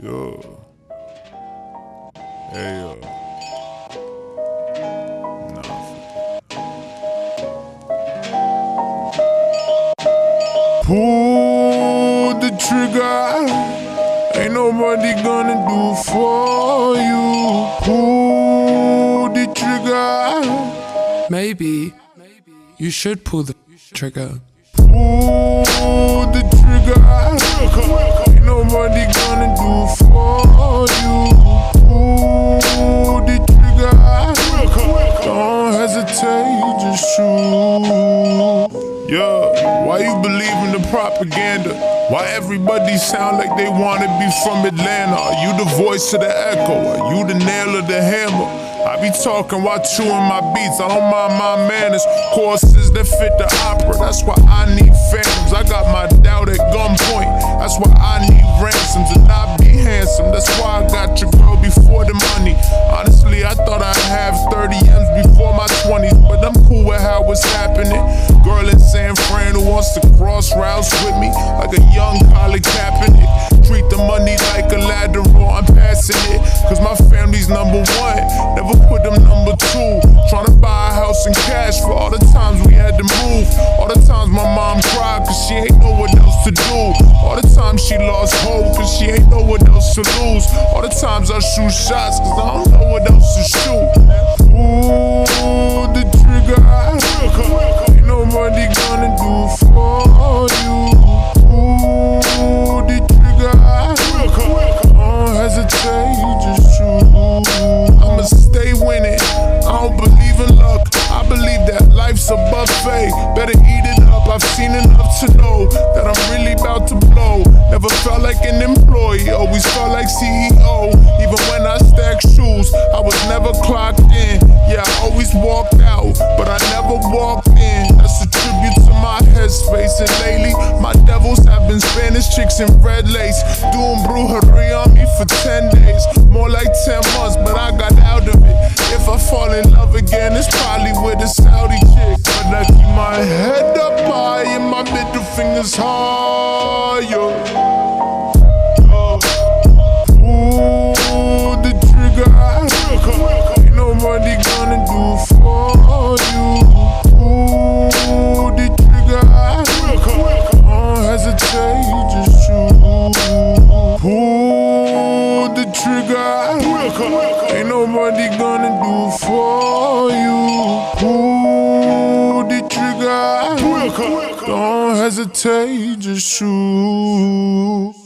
Yo. Hey, yo. Nah. Pull the trigger. Ain't nobody gonna do for you. Pull the trigger. Maybe you should pull the trigger. Pull the trigger. Ain't nobody Just shoot. Yeah, why you believe in the propaganda? Why everybody sound like they wanna be from Atlanta? Are you the voice of the echo? Are you the nail of the hammer? I be talking while chewing my beats. I don't mind my manners. Courses that fit the opera. That's why I Fran who wants to cross routes with me like a young Colin Kaepernick. Treat the money like a lateral, I'm passing it. Cause my family's number one. Never put them number two. Tryna buy a house in cash for all the times we had to move. All the times my mom cried cause she ain't know what else to do. All the times she lost hope cause she ain't know what else to lose. All the times I shoot shots cause I don't know what else Better eat it up. I've seen enough to know that I'm really about to blow. Never felt like an employee, always felt like CEO. Even when I stacked shoes, I was never clocked in. Yeah, I always walked out, but I never walked in. That's a tribute to my headspace. And lately, my devils have been Spanish chicks in red lace. Doing brujeria on me for 10 days. More like 10 months, but I got out fingers higher. Oh, ooh, the trigger. Ain't nobody gonna do for you. Ooh, the trigger. Don't hesitate, just shoot. Pull the trigger. Ain't nobody hesitate to shoot.